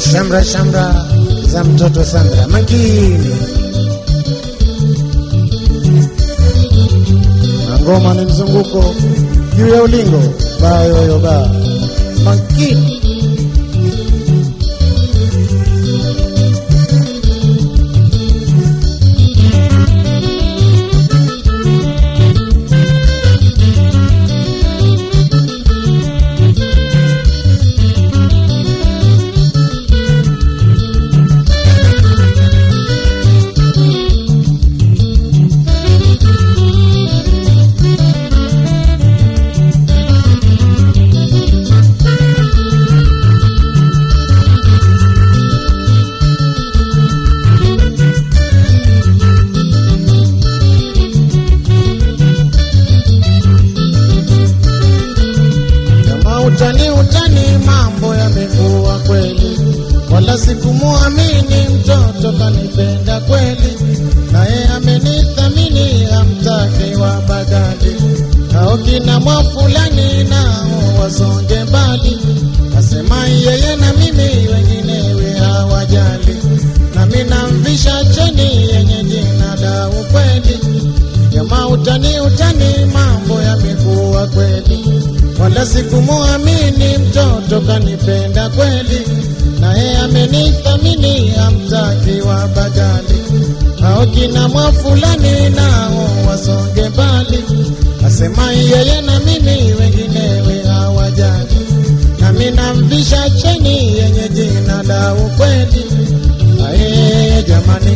Shamra shamra za mtoto Sandra makini ngoma ni mzunguko juu ya ulingo bayoyoba, makini wala sikumuamini mtoto kanipenda kweli naye amenithamini amtake wa badali hao kina mwafulani nao wasonge mbali asema yeye na mimi wengine wenginewe hawajali. Nami namvisha cheni yenye jina la ukweli. Jamaa utani utani, mambo yamekuwa kweli, wala sikumuamini mtoto kanipenda kweli, naye amenithamini amtaki wa bajali Hao kina mwa fulani nao wasonge mbali, asema yeye na mimi wenginewe hawajali, nami namvisha cheni yenye jina la ukweli. Aye jamani,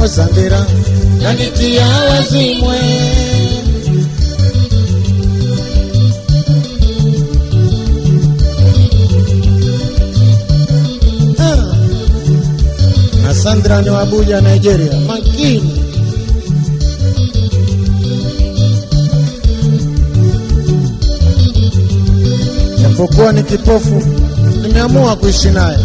au na kanitia wazimwe Ah. na Sandra ni Wabuja, Nigeria. Makini japokuwa ni kipofu, nimeamua kuishi naye.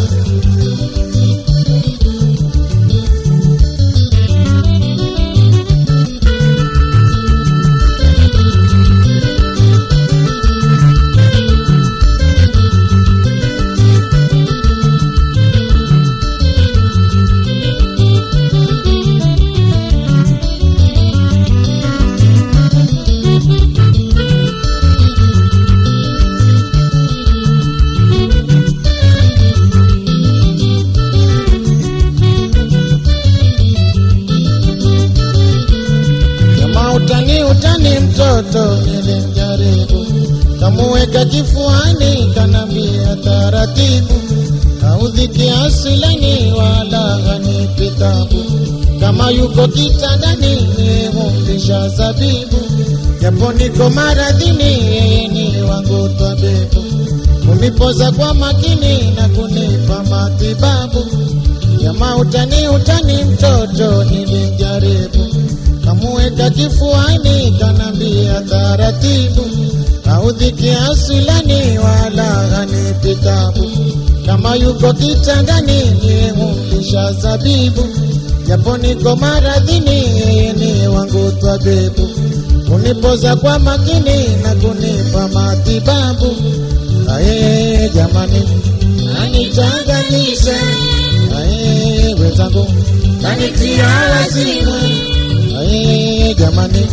Kifuani, kanambia taratibu, haudhiki asilani wala hanipi kama yuko kitandani nimumlisha zabibu, japo niko maradhini, yeye ni wangu tabibu. kunipoza kwa makini na kunipa matibabu. Jamaa utani utani, mtoto nilijaribu, kamuweka kifuani, kanambia taratibu, haudhiki asilani wala hanipi tabu, kama yuko kitandani nimumlisha zabibu, japo niko maradhini, yeye ni wangu twabibu, kunipoza kwa makini na kunipa matibabu. Aye jamani, anichanganyisha aye wenzangu, kanitia wazimu Aye jamani,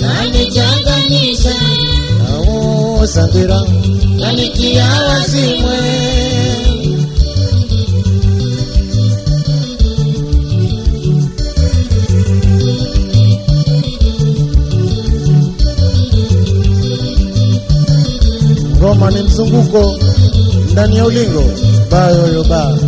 kanichanganyisha au Sandira, kanitia wazimwe. Ngoma ni mzunguko ndani ya ulingo, bayoyo ba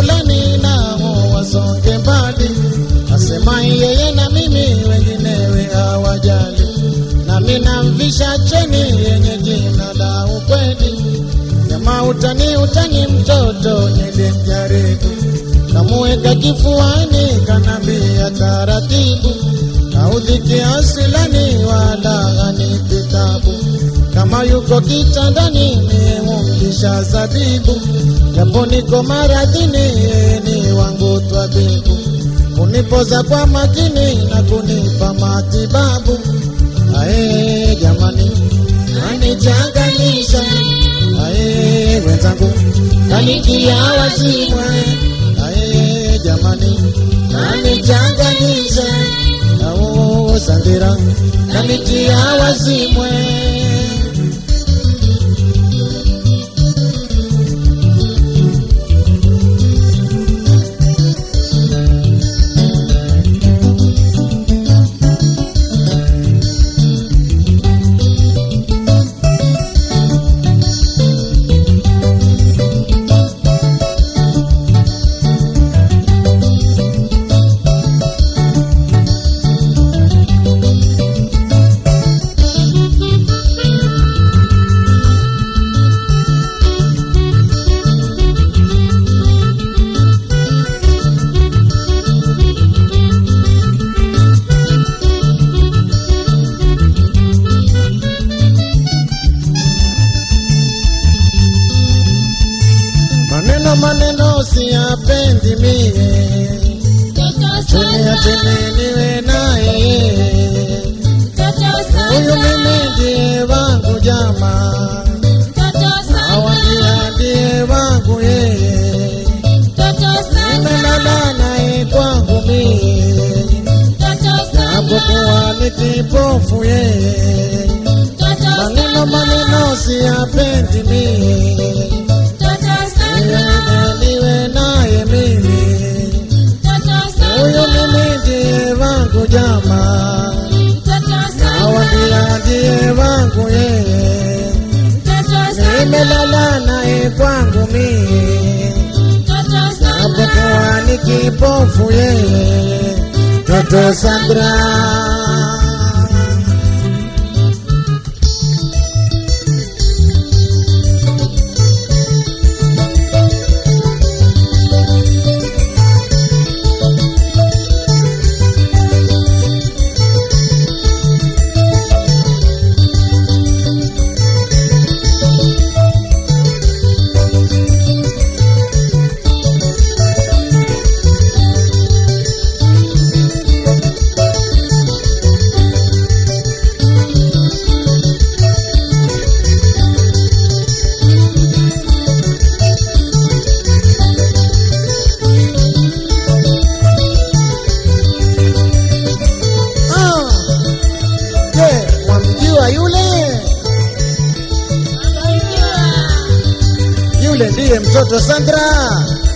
mwafulani nao wasonge mbali, asema yeye na mimi wenginewe hawajali, nami namvisha cheni yenye jina la ukweli. nyama utani utani, mtoto nilimjaribu, kamuweka kifuani, kanambia taratibu, kaudhiki asilani wala anipi tabu. Kama yuko kitandani mie humlisha zabibu, japo niko maradhini ni wangu twabibu, kunipoza kwa makini na kunipa matibabu. Ae jamani, anichanganisha ae wenzangu, kanitia wazimwe. Ae jamani, anichanganisha nao sandira, kanitia wazimwe maneno siyapendi mie, chini niwe naye. Huyu mimi ndiye wangu jamaa, ndiye wangu yeye, nimelala naye kwangu mie, japokuwa ni kipofu yeye, maneno maneno siyapendi mie, ndiye ndiye wangu yeye, nimelala naye kwangu mie. Japokuwa ni kipofu yeye, toto Sandra. nosotros, Sandra.